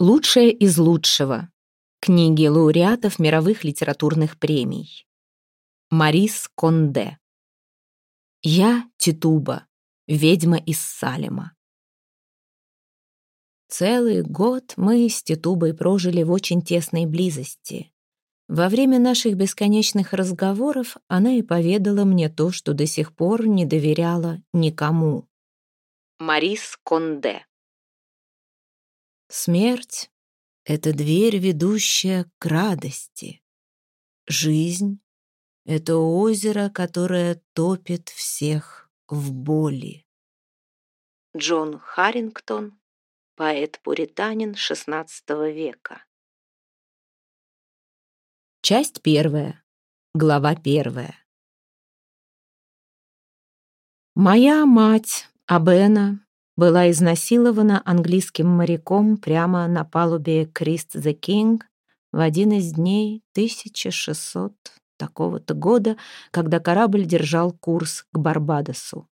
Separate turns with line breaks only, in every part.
Лучшее из лучшего. Книги лауреатов мировых литературных премий. Марис Конде. Я Титуба, ведьма из Салема. Целый год мы с Титубой прожили в очень тесной близости. Во время наших бесконечных разговоров она и поведала мне то, что до сих пор не доверяла никому. Марис Конде. Смерть — это дверь, ведущая к радости. Жизнь — это озеро, которое топит всех в боли. Джон Харрингтон, поэт-пуританин XVI века. Часть первая. Глава первая. Моя мать, Абена, была изнасилована английским моряком прямо на палубе Крист the King в один из дней 1600 такого-то года, когда корабль держал курс к Барбадосу.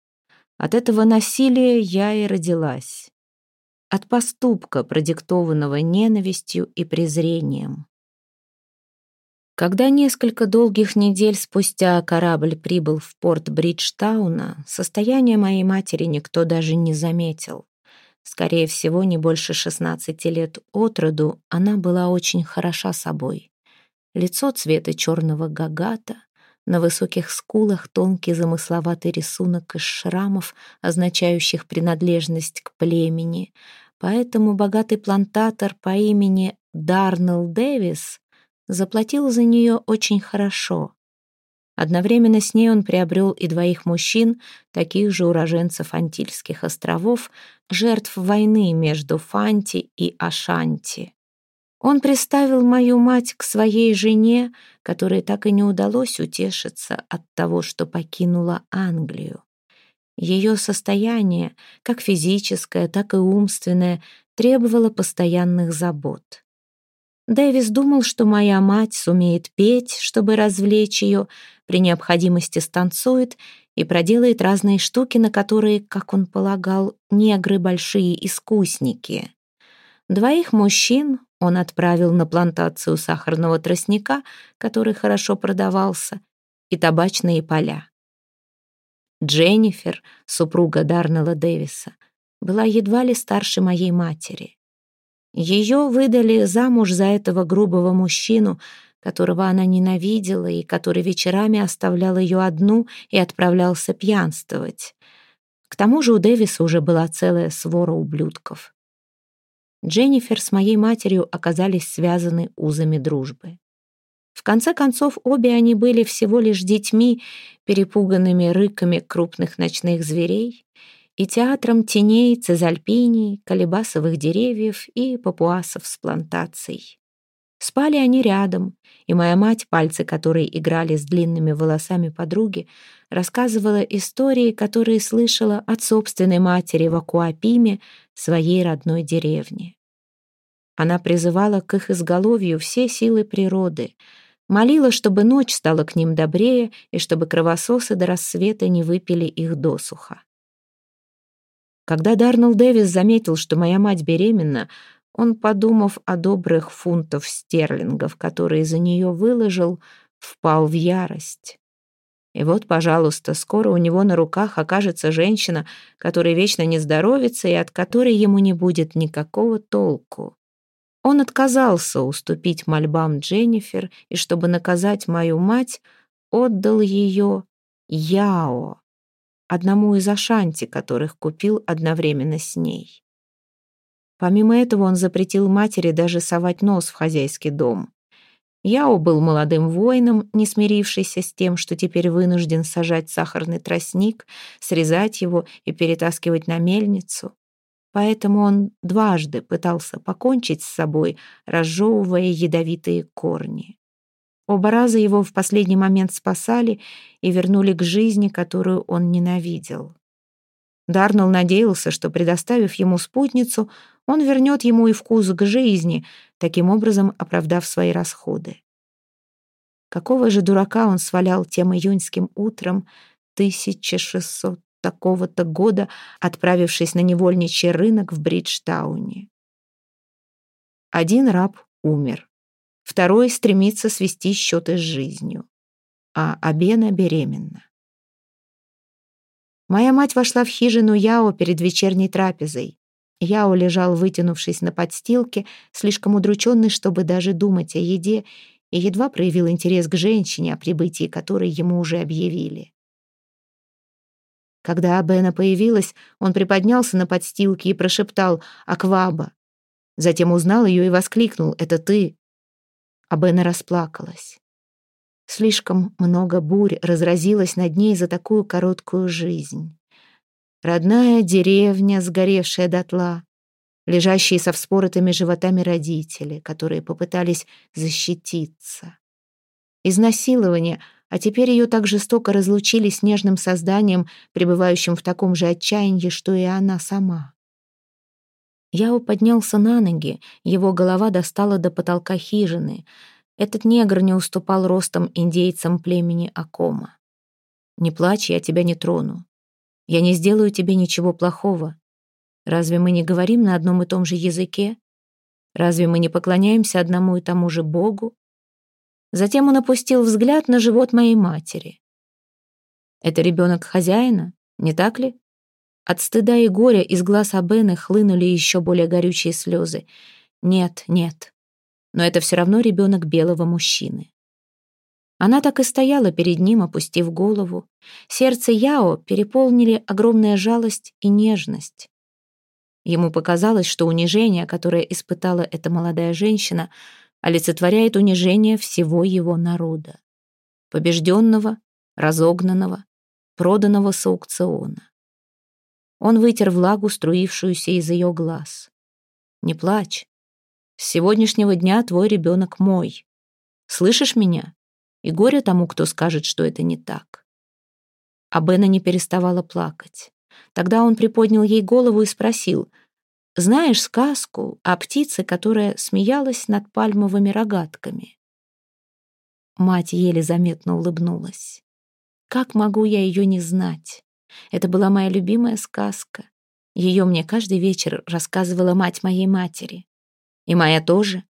От этого насилия я и родилась. От поступка, продиктованного ненавистью и презрением. Когда несколько долгих недель спустя корабль прибыл в порт Бриджтауна, состояние моей матери никто даже не заметил. Скорее всего, не больше 16 лет от роду она была очень хороша собой. Лицо цвета черного гагата, на высоких скулах тонкий замысловатый рисунок из шрамов, означающих принадлежность к племени. Поэтому богатый плантатор по имени Дарнелл Дэвис заплатил за нее очень хорошо. Одновременно с ней он приобрел и двоих мужчин, таких же уроженцев Антильских островов, жертв войны между Фанти и Ашанти. Он приставил мою мать к своей жене, которой так и не удалось утешиться от того, что покинула Англию. Ее состояние, как физическое, так и умственное, требовало постоянных забот. Дэвис думал, что моя мать сумеет петь, чтобы развлечь ее, при необходимости станцует и проделает разные штуки, на которые, как он полагал, негры большие искусники. Двоих мужчин он отправил на плантацию сахарного тростника, который хорошо продавался, и табачные поля. Дженнифер, супруга Дарнелла Дэвиса, была едва ли старше моей матери. Ее выдали замуж за этого грубого мужчину, которого она ненавидела и который вечерами оставлял ее одну и отправлялся пьянствовать. К тому же у Дэвиса уже была целая свора ублюдков. Дженнифер с моей матерью оказались связаны узами дружбы. В конце концов, обе они были всего лишь детьми, перепуганными рыками крупных ночных зверей, и театром теней цезальпиний, колебасовых деревьев и папуасов с плантацией. Спали они рядом, и моя мать, пальцы которой играли с длинными волосами подруги, рассказывала истории, которые слышала от собственной матери в Акуапиме, своей родной деревни. Она призывала к их изголовью все силы природы, молила, чтобы ночь стала к ним добрее и чтобы кровососы до рассвета не выпили их досуха. Когда Дарнелл Дэвис заметил, что моя мать беременна, он, подумав о добрых фунтов стерлингов, которые за нее выложил, впал в ярость. И вот, пожалуйста, скоро у него на руках окажется женщина, которая вечно не здоровится и от которой ему не будет никакого толку. Он отказался уступить мольбам Дженнифер и, чтобы наказать мою мать, отдал ее Яо одному из Ашанти, которых купил одновременно с ней. Помимо этого он запретил матери даже совать нос в хозяйский дом. Яо был молодым воином, не смирившийся с тем, что теперь вынужден сажать сахарный тростник, срезать его и перетаскивать на мельницу. Поэтому он дважды пытался покончить с собой, разжевывая ядовитые корни. Оба раза его в последний момент спасали и вернули к жизни, которую он ненавидел. Дарнелл надеялся, что, предоставив ему спутницу, он вернет ему и вкус к жизни, таким образом оправдав свои расходы. Какого же дурака он свалял тем июньским утром 1600 такого-то года, отправившись на невольничий рынок в Бриджтауне. Один раб умер. Второй стремится свести счеты с жизнью. А Абена беременна. Моя мать вошла в хижину Яо перед вечерней трапезой. Яо лежал, вытянувшись на подстилке, слишком удрученный, чтобы даже думать о еде, и едва проявил интерес к женщине, о прибытии которой ему уже объявили. Когда Абена появилась, он приподнялся на подстилке и прошептал «Акваба». Затем узнал ее и воскликнул «Это ты». Абена расплакалась. Слишком много бурь разразилось над ней за такую короткую жизнь. Родная деревня, сгоревшая дотла, лежащие со вспоротыми животами родители, которые попытались защититься. Изнасилование, а теперь ее так жестоко разлучили с нежным созданием, пребывающим в таком же отчаянии, что и она сама. Яо поднялся на ноги, его голова достала до потолка хижины. Этот негр не уступал ростом индейцам племени Акома. «Не плачь, я тебя не трону. Я не сделаю тебе ничего плохого. Разве мы не говорим на одном и том же языке? Разве мы не поклоняемся одному и тому же Богу? Затем он опустил взгляд на живот моей матери. Это ребенок хозяина, не так ли? От стыда и горя из глаз Абены хлынули еще более горючие слезы. Нет, нет. Но это все равно ребенок белого мужчины. Она так и стояла перед ним, опустив голову. Сердце Яо переполнили огромная жалость и нежность. Ему показалось, что унижение, которое испытала эта молодая женщина, олицетворяет унижение всего его народа. Побежденного, разогнанного, проданного с аукциона. Он вытер влагу, струившуюся из ее глаз. «Не плачь. С сегодняшнего дня твой ребенок мой. Слышишь меня? И горе тому, кто скажет, что это не так». А Бена не переставала плакать. Тогда он приподнял ей голову и спросил, «Знаешь сказку о птице, которая смеялась над пальмовыми рогатками?» Мать еле заметно улыбнулась. «Как могу я ее не знать? Это была моя любимая сказка. Ее мне каждый вечер рассказывала мать моей матери. И моя тоже.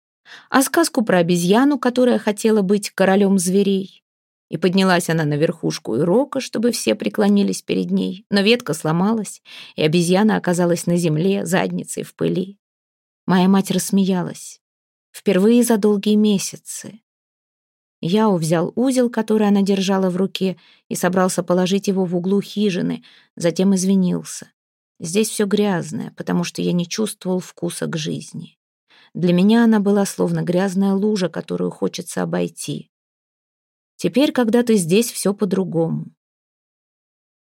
А сказку про обезьяну, которая хотела быть королем зверей. И поднялась она на верхушку ирока, чтобы все преклонились перед ней, но ветка сломалась, и обезьяна оказалась на земле, задницей в пыли. Моя мать рассмеялась. Впервые за долгие месяцы. Яо взял узел, который она держала в руке, и собрался положить его в углу хижины, затем извинился. Здесь все грязное, потому что я не чувствовал вкуса к жизни. Для меня она была словно грязная лужа, которую хочется обойти. Теперь, когда ты здесь, все по-другому.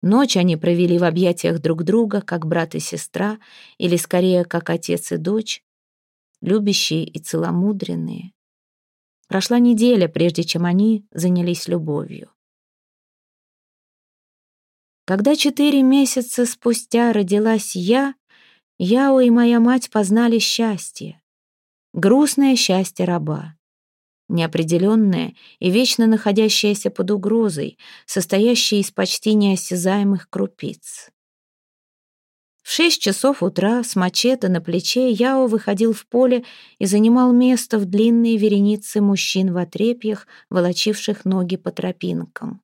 Ночь они провели в объятиях друг друга, как брат и сестра, или скорее, как отец и дочь, любящие и целомудренные. Прошла неделя, прежде чем они занялись любовью. Когда четыре месяца спустя родилась я, Яо и моя мать познали счастье. Грустное счастье раба неопределенное и вечно находящееся под угрозой, состоящее из почти неосязаемых крупиц. В шесть часов утра с мачете на плече Яо выходил в поле и занимал место в длинной веренице мужчин в отрепьях, волочивших ноги по тропинкам.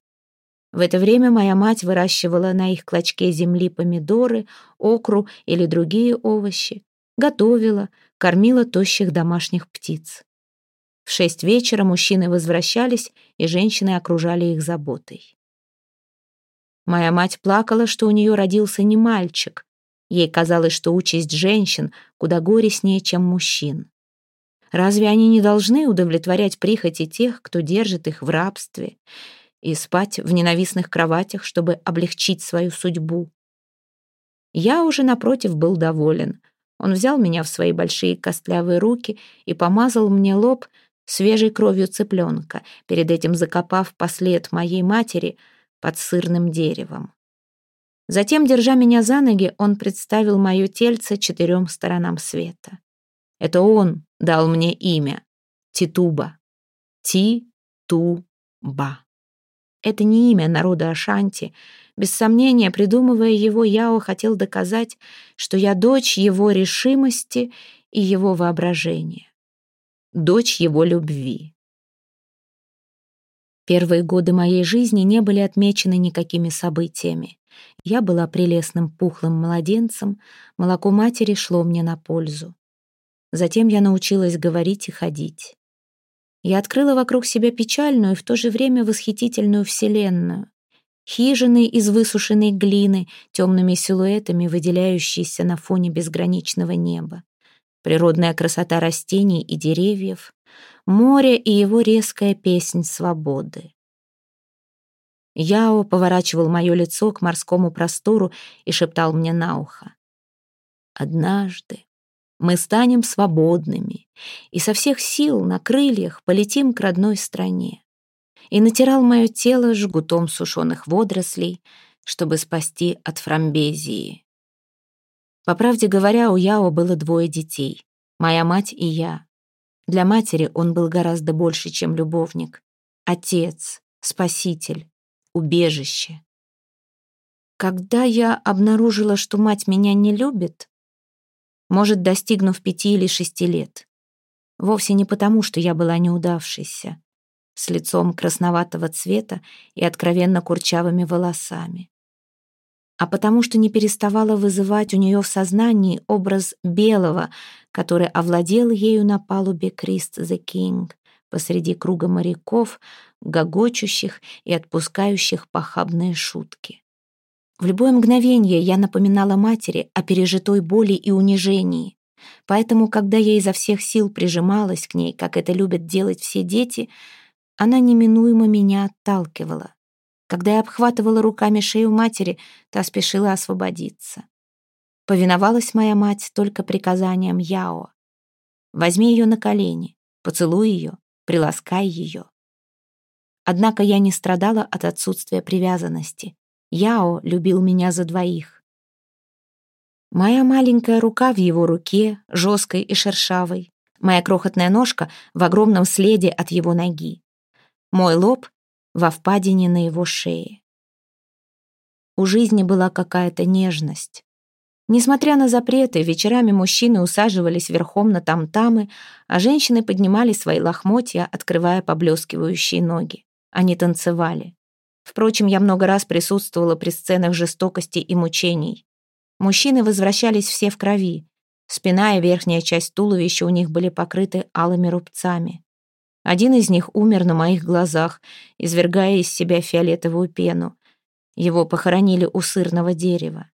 В это время моя мать выращивала на их клочке земли помидоры, окру или другие овощи, готовила, кормила тощих домашних птиц. В шесть вечера мужчины возвращались, и женщины окружали их заботой. Моя мать плакала, что у нее родился не мальчик. Ей казалось, что участь женщин куда горестнее, чем мужчин. Разве они не должны удовлетворять прихоти тех, кто держит их в рабстве, и спать в ненавистных кроватях, чтобы облегчить свою судьбу? Я уже, напротив, был доволен. Он взял меня в свои большие костлявые руки и помазал мне лоб свежей кровью цыпленка, перед этим закопав послед моей матери под сырным деревом. Затем, держа меня за ноги, он представил мое тельце четырем сторонам света. Это он дал мне имя — Титуба. Ти-ту-ба. Это не имя народа Ашанти. Без сомнения, придумывая его, Яо хотел доказать, что я дочь его решимости и его воображения. дочь его любви. Первые годы моей жизни не были отмечены никакими событиями. Я была прелестным пухлым младенцем, молоко матери шло мне на пользу. Затем я научилась говорить и ходить. Я открыла вокруг себя печальную и в то же время восхитительную вселенную. Хижины из высушенной глины, темными силуэтами, выделяющиеся на фоне безграничного неба. Природная красота растений и деревьев, море и его резкая песнь свободы. Яо поворачивал мое лицо к морскому простору и шептал мне на ухо. «Однажды мы станем свободными и со всех сил на крыльях полетим к родной стране». И натирал мое тело жгутом сушеных водорослей, чтобы спасти от фрамбезии. По правде говоря, у Яо было двое детей, моя мать и я. Для матери он был гораздо больше, чем любовник. Отец, спаситель, убежище. Когда я обнаружила, что мать меня не любит, может, достигнув пяти или шести лет, вовсе не потому, что я была неудавшейся, с лицом красноватого цвета и откровенно курчавыми волосами а потому что не переставала вызывать у нее в сознании образ белого, который овладел ею на палубе Крист the King посреди круга моряков, гогочущих и отпускающих похабные шутки. В любое мгновение я напоминала матери о пережитой боли и унижении. Поэтому, когда я изо всех сил прижималась к ней, как это любят делать все дети, она неминуемо меня отталкивала. Когда я обхватывала руками шею матери, та спешила освободиться. Повиновалась моя мать только приказаниям Яо. Возьми ее на колени, поцелуй ее, приласкай ее. Однако я не страдала от отсутствия привязанности. Яо любил меня за двоих. Моя маленькая рука в его руке, жесткой и шершавой, моя крохотная ножка в огромном следе от его ноги. Мой лоб во впадине на его шее. У жизни была какая-то нежность. Несмотря на запреты, вечерами мужчины усаживались верхом на там-тамы, а женщины поднимали свои лохмотья, открывая поблескивающие ноги. Они танцевали. Впрочем, я много раз присутствовала при сценах жестокости и мучений. Мужчины возвращались все в крови. Спина и верхняя часть туловища у них были покрыты алыми рубцами. Один из них умер на моих глазах, извергая из себя фиолетовую пену. Его похоронили у сырного дерева.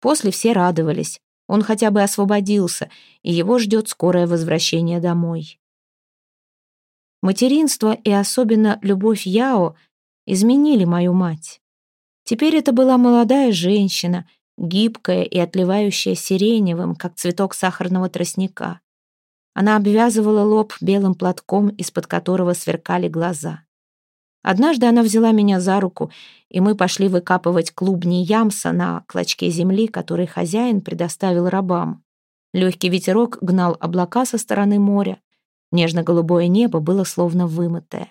После все радовались. Он хотя бы освободился, и его ждет скорое возвращение домой. Материнство и особенно любовь Яо изменили мою мать. Теперь это была молодая женщина, гибкая и отливающая сиреневым, как цветок сахарного тростника. Она обвязывала лоб белым платком, из-под которого сверкали глаза. Однажды она взяла меня за руку, и мы пошли выкапывать клубни ямса на клочке земли, который хозяин предоставил рабам. Легкий ветерок гнал облака со стороны моря. Нежно-голубое небо было словно вымытое.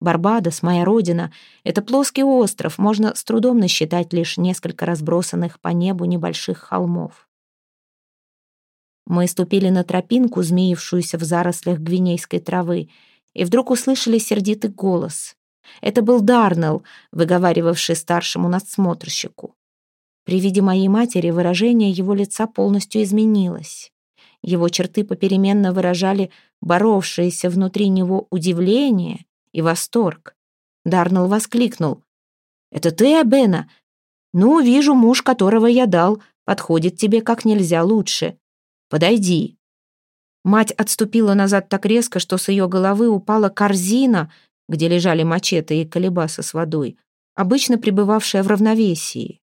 Барбадос, моя родина, это плоский остров, можно с трудом насчитать лишь несколько разбросанных по небу небольших холмов. Мы ступили на тропинку, змеившуюся в зарослях гвинейской травы, и вдруг услышали сердитый голос. Это был Дарнелл, выговаривавший старшему надсмотрщику. При виде моей матери выражение его лица полностью изменилось. Его черты попеременно выражали боровшееся внутри него удивление и восторг. Дарнелл воскликнул. «Это ты, Абена? Ну, вижу, муж, которого я дал, подходит тебе как нельзя лучше. Подойди». Мать отступила назад так резко, что с ее головы упала корзина, где лежали мачете и колебаса с водой, обычно пребывавшая в равновесии.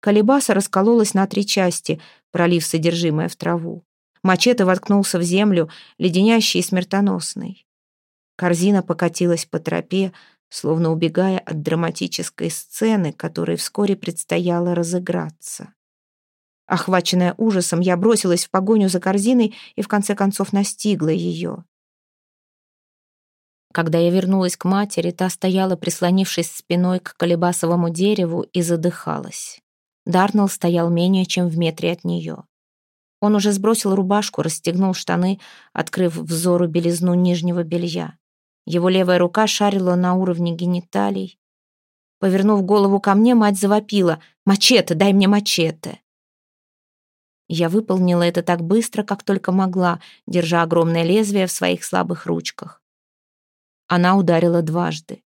Колебаса раскололась на три части, пролив содержимое в траву. Мачете воткнулся в землю, леденящий и смертоносный. Корзина покатилась по тропе, словно убегая от драматической сцены, которой вскоре предстояло разыграться. Охваченная ужасом, я бросилась в погоню за корзиной и в конце концов настигла ее. Когда я вернулась к матери, та стояла, прислонившись спиной к колебасовому дереву и задыхалась. Дарнелл стоял менее чем в метре от нее. Он уже сбросил рубашку, расстегнул штаны, открыв взору белизну нижнего белья. Его левая рука шарила на уровне гениталий. Повернув голову ко мне, мать завопила. «Мачете, дай мне мачете!» Я выполнила это так быстро, как только могла, держа огромное лезвие в своих слабых ручках. Она ударила дважды.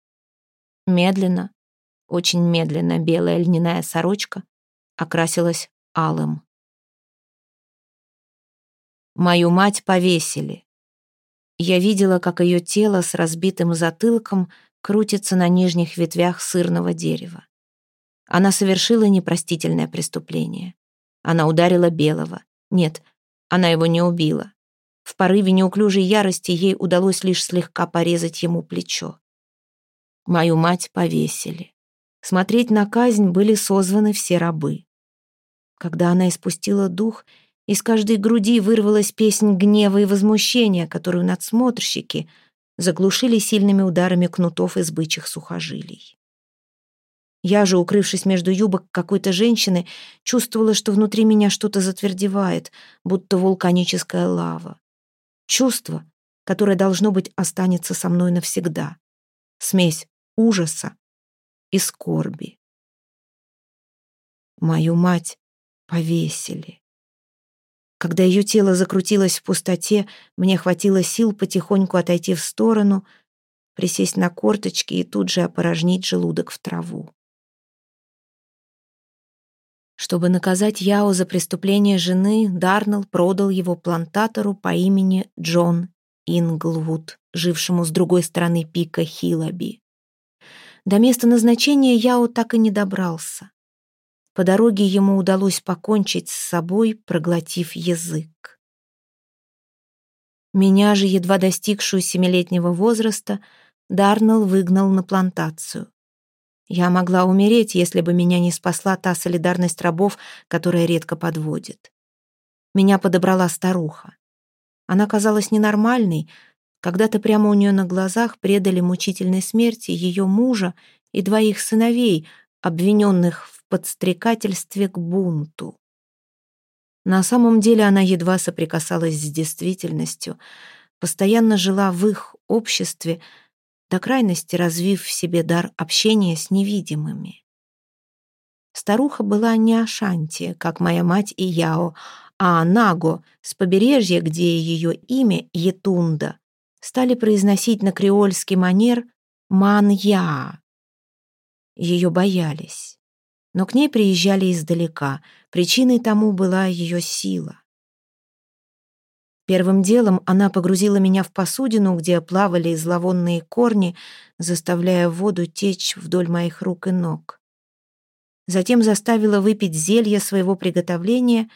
Медленно, очень медленно белая льняная сорочка окрасилась алым. Мою мать повесили. Я видела, как ее тело с разбитым затылком крутится на нижних ветвях сырного дерева. Она совершила непростительное преступление. Она ударила Белого. Нет, она его не убила. В порыве неуклюжей ярости ей удалось лишь слегка порезать ему плечо. Мою мать повесили. Смотреть на казнь были созваны все рабы. Когда она испустила дух, из каждой груди вырвалась песнь гнева и возмущения, которую надсмотрщики заглушили сильными ударами кнутов из бычьих сухожилий. Я же, укрывшись между юбок какой-то женщины, чувствовала, что внутри меня что-то затвердевает, будто вулканическая лава. Чувство, которое, должно быть, останется со мной навсегда. Смесь ужаса и скорби. Мою мать повесили. Когда ее тело закрутилось в пустоте, мне хватило сил потихоньку отойти в сторону, присесть на корточки и тут же опорожнить желудок в траву. Чтобы наказать Яо за преступление жены, Дарнелл продал его плантатору по имени Джон Инглвуд, жившему с другой стороны пика Хилаби. До места назначения Яо так и не добрался. По дороге ему удалось покончить с собой, проглотив язык. Меня же, едва достигшую семилетнего возраста, Дарнелл выгнал на плантацию. Я могла умереть, если бы меня не спасла та солидарность рабов, которая редко подводит. Меня подобрала старуха. Она казалась ненормальной, когда-то прямо у нее на глазах предали мучительной смерти ее мужа и двоих сыновей, обвиненных в подстрекательстве к бунту. На самом деле она едва соприкасалась с действительностью, постоянно жила в их обществе, до крайности развив в себе дар общения с невидимыми. Старуха была не Ашанти, как моя мать и Яо, а Наго с побережья, где ее имя Етунда стали произносить на креольский манер «Ман-Я». Ее боялись но к ней приезжали издалека. Причиной тому была ее сила. Первым делом она погрузила меня в посудину, где плавали зловонные корни, заставляя воду течь вдоль моих рук и ног. Затем заставила выпить зелье своего приготовления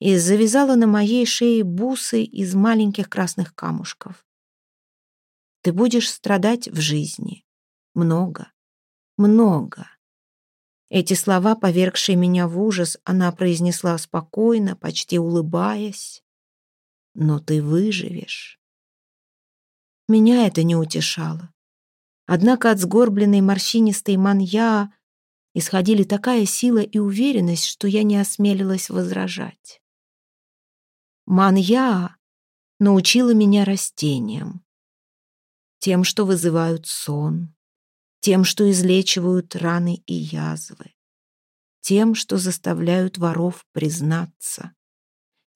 и завязала на моей шее бусы из маленьких красных камушков. Ты будешь страдать в жизни. Много, много. Эти слова, повергшие меня в ужас, она произнесла спокойно, почти улыбаясь. «Но ты выживешь». Меня это не утешало. Однако от сгорбленной морщинистой манья исходили такая сила и уверенность, что я не осмелилась возражать. Манья научила меня растениям, тем, что вызывают сон, тем, что излечивают раны и язвы, тем, что заставляют воров признаться,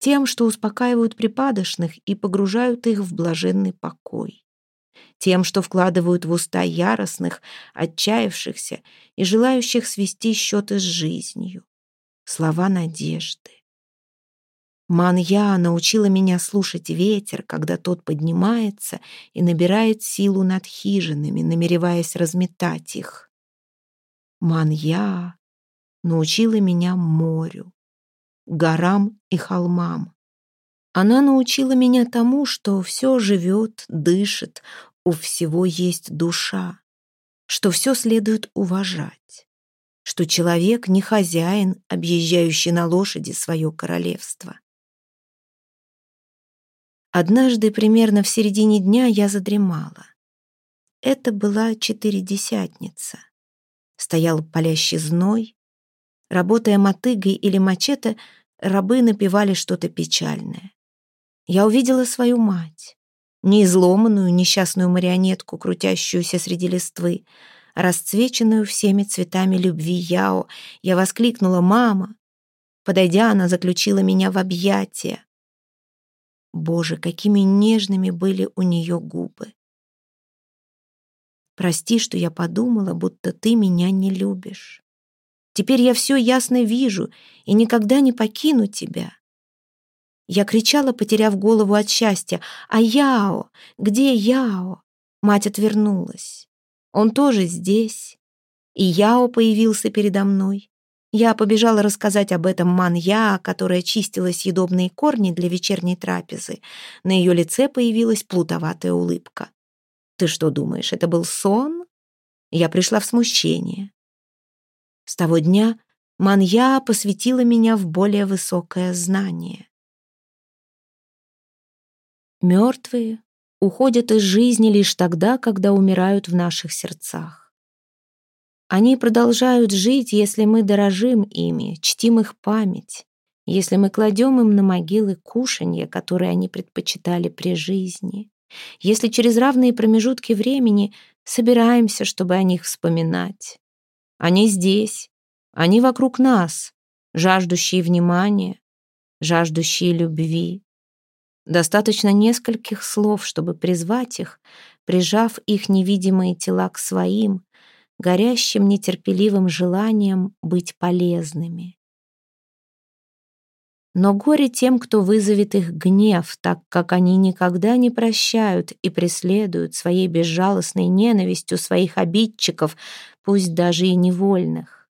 тем, что успокаивают припадочных и погружают их в блаженный покой, тем, что вкладывают в уста яростных, отчаявшихся и желающих свести счеты с жизнью, слова надежды. Манья научила меня слушать ветер, когда тот поднимается и набирает силу над хижинами, намереваясь разметать их. Манья научила меня морю, горам и холмам. Она научила меня тому, что все живет, дышит, у всего есть душа, что все следует уважать, что человек не хозяин, объезжающий на лошади свое королевство. Однажды, примерно в середине дня, я задремала. Это была четыредесятница. Стоял палящий зной. Работая мотыгой или мачете, рабы напевали что-то печальное. Я увидела свою мать, не изломанную несчастную марионетку, крутящуюся среди листвы, расцвеченную всеми цветами любви Яо. Я воскликнула «Мама!». Подойдя, она заключила меня в объятия. Боже, какими нежными были у нее губы. Прости, что я подумала, будто ты меня не любишь. Теперь я все ясно вижу и никогда не покину тебя. Я кричала, потеряв голову от счастья. «А Яо? Где Яо?» Мать отвернулась. «Он тоже здесь». И Яо появился передо мной. Я побежала рассказать об этом Ман-Я, которая чистила съедобные корни для вечерней трапезы. На ее лице появилась плутоватая улыбка. «Ты что думаешь, это был сон?» Я пришла в смущение. С того дня Манья посвятила меня в более высокое знание. Мертвые уходят из жизни лишь тогда, когда умирают в наших сердцах. Они продолжают жить, если мы дорожим ими, чтим их память, если мы кладем им на могилы кушанья, которые они предпочитали при жизни, если через равные промежутки времени собираемся, чтобы о них вспоминать. Они здесь, они вокруг нас, жаждущие внимания, жаждущие любви. Достаточно нескольких слов, чтобы призвать их, прижав их невидимые тела к своим, горящим нетерпеливым желанием быть полезными. Но горе тем, кто вызовет их гнев, так как они никогда не прощают и преследуют своей безжалостной ненавистью своих обидчиков, пусть даже и невольных.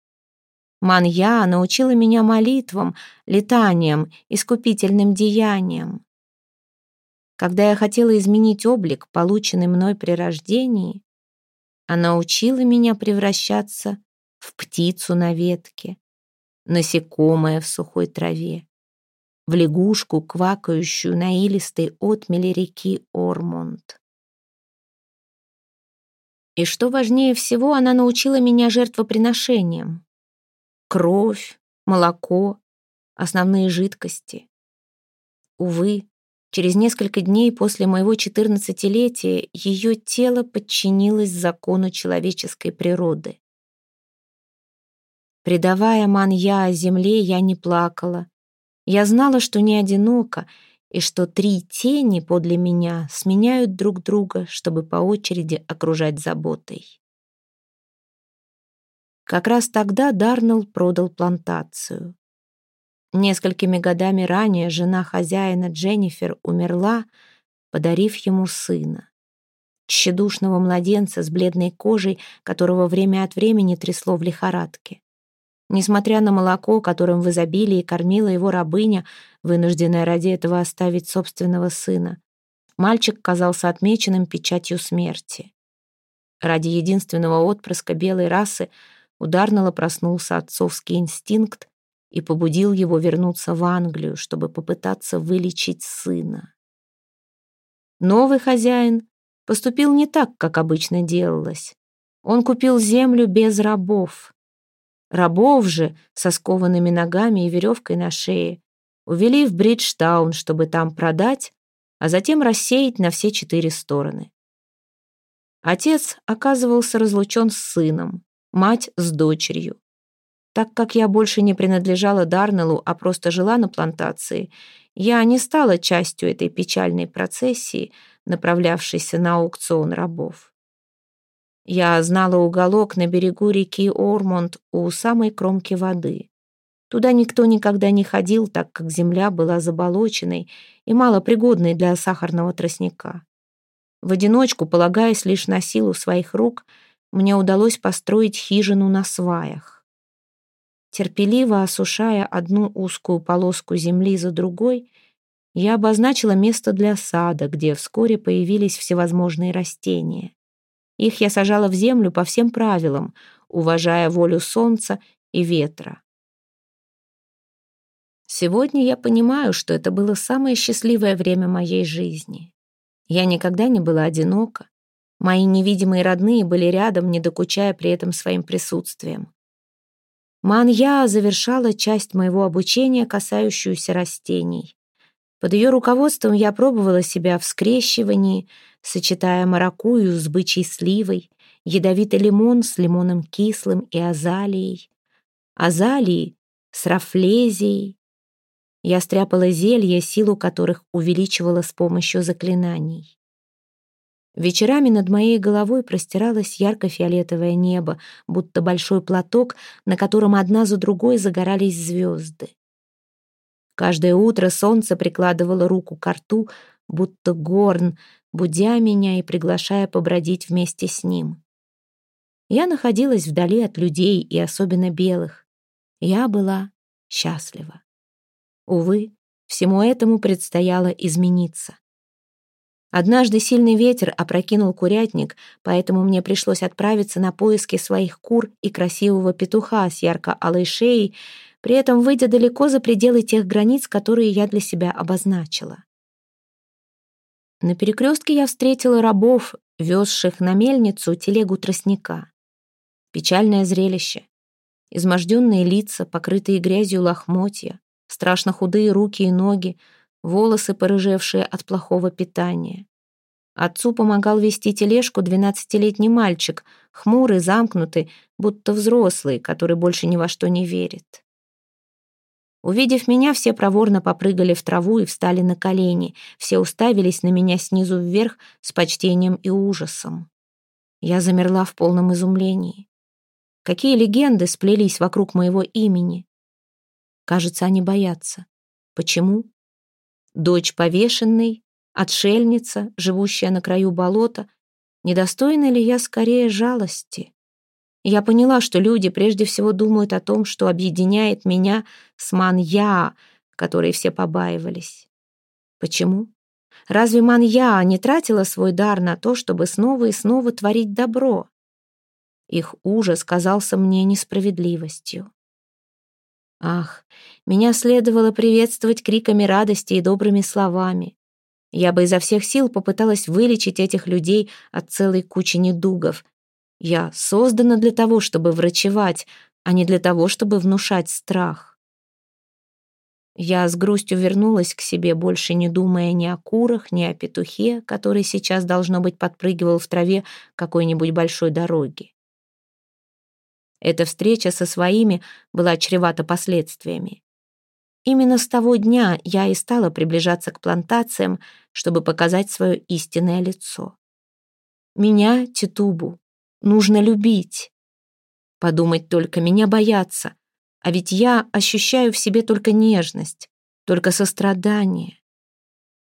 Манья научила меня молитвам, летаниям, искупительным деяниям. Когда я хотела изменить облик, полученный мной при рождении, она учила меня превращаться в птицу на ветке, насекомое в сухой траве в лягушку, квакающую на илистой отмели реки Ормонд. И что важнее всего, она научила меня жертвоприношениям. Кровь, молоко, основные жидкости. Увы, через несколько дней после моего четырнадцатилетия ее тело подчинилось закону человеческой природы. Предавая манья о земле, я не плакала, я знала, что не одинока, и что три тени подле меня сменяют друг друга, чтобы по очереди окружать заботой. Как раз тогда Дарнелл продал плантацию. Несколькими годами ранее жена хозяина Дженнифер умерла, подарив ему сына. Тщедушного младенца с бледной кожей, которого время от времени трясло в лихорадке. Несмотря на молоко, которым в изобилии кормила его рабыня, вынужденная ради этого оставить собственного сына, мальчик казался отмеченным печатью смерти. Ради единственного отпрыска белой расы у Дарнелла проснулся отцовский инстинкт и побудил его вернуться в Англию, чтобы попытаться вылечить сына. Новый хозяин поступил не так, как обычно делалось. Он купил землю без рабов, Рабов же со скованными ногами и веревкой на шее увели в Бриджтаун, чтобы там продать, а затем рассеять на все четыре стороны. Отец оказывался разлучен с сыном, мать с дочерью. Так как я больше не принадлежала Дарнеллу, а просто жила на плантации, я не стала частью этой печальной процессии, направлявшейся на аукцион рабов. Я знала уголок на берегу реки Ормонд у самой кромки воды. Туда никто никогда не ходил, так как земля была заболоченной и малопригодной для сахарного тростника. В одиночку, полагаясь лишь на силу своих рук, мне удалось построить хижину на сваях. Терпеливо осушая одну узкую полоску земли за другой, я обозначила место для сада, где вскоре появились всевозможные растения. Их я сажала в землю по всем правилам, уважая волю солнца и ветра. Сегодня я понимаю, что это было самое счастливое время моей жизни. Я никогда не была одинока. Мои невидимые родные были рядом, не докучая при этом своим присутствием. Манья завершала часть моего обучения, касающуюся растений. Под ее руководством я пробовала себя в скрещивании, сочетая маракую с бычьей сливой, ядовитый лимон с лимоном кислым и азалией, азалии с рафлезией. Я стряпала зелья, силу которых увеличивала с помощью заклинаний. Вечерами над моей головой простиралось ярко-фиолетовое небо, будто большой платок, на котором одна за другой загорались звезды. Каждое утро солнце прикладывало руку к рту, будто горн, будя меня и приглашая побродить вместе с ним. Я находилась вдали от людей и особенно белых. Я была счастлива. Увы, всему этому предстояло измениться. Однажды сильный ветер опрокинул курятник, поэтому мне пришлось отправиться на поиски своих кур и красивого петуха с ярко-алой шеей, при этом выйдя далеко за пределы тех границ, которые я для себя обозначила. На перекрестке я встретила рабов, везших на мельницу телегу тростника. Печальное зрелище. Изможденные лица, покрытые грязью лохмотья, страшно худые руки и ноги, волосы, порыжевшие от плохого питания. Отцу помогал вести тележку двенадцатилетний мальчик, хмурый, замкнутый, будто взрослый, который больше ни во что не верит. Увидев меня, все проворно попрыгали в траву и встали на колени. Все уставились на меня снизу вверх с почтением и ужасом. Я замерла в полном изумлении. Какие легенды сплелись вокруг моего имени? Кажется, они боятся. Почему? Дочь повешенной, отшельница, живущая на краю болота. Недостойна ли я скорее жалости? Я поняла, что люди прежде всего думают о том, что объединяет меня с Манья, которой все побаивались. Почему? Разве Манья не тратила свой дар на то, чтобы снова и снова творить добро? Их ужас казался мне несправедливостью. Ах, меня следовало приветствовать криками радости и добрыми словами. Я бы изо всех сил попыталась вылечить этих людей от целой кучи недугов. Я создана для того, чтобы врачевать, а не для того, чтобы внушать страх. Я с грустью вернулась к себе, больше не думая ни о курах, ни о петухе, который сейчас, должно быть, подпрыгивал в траве какой-нибудь большой дороги. Эта встреча со своими была чревата последствиями. Именно с того дня я и стала приближаться к плантациям, чтобы показать свое истинное лицо. Меня, Титубу, нужно любить. Подумать только, меня бояться, а ведь я ощущаю в себе только нежность, только сострадание.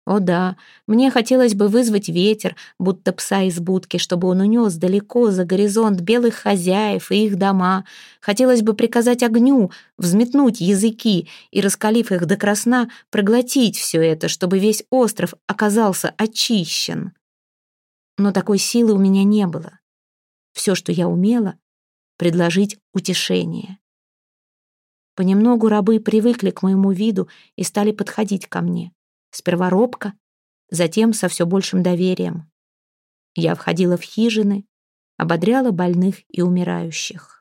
О да, мне хотелось бы вызвать ветер, будто пса из будки, чтобы он унес далеко за горизонт белых хозяев и их дома. Хотелось бы приказать огню, взметнуть языки и, раскалив их до красна, проглотить все это, чтобы весь остров оказался очищен. Но такой силы у меня не было. Все, что я умела, предложить утешение. Понемногу рабы привыкли к моему виду и стали подходить ко мне. Сперва робко, затем со все большим доверием. Я входила в хижины, ободряла больных и умирающих.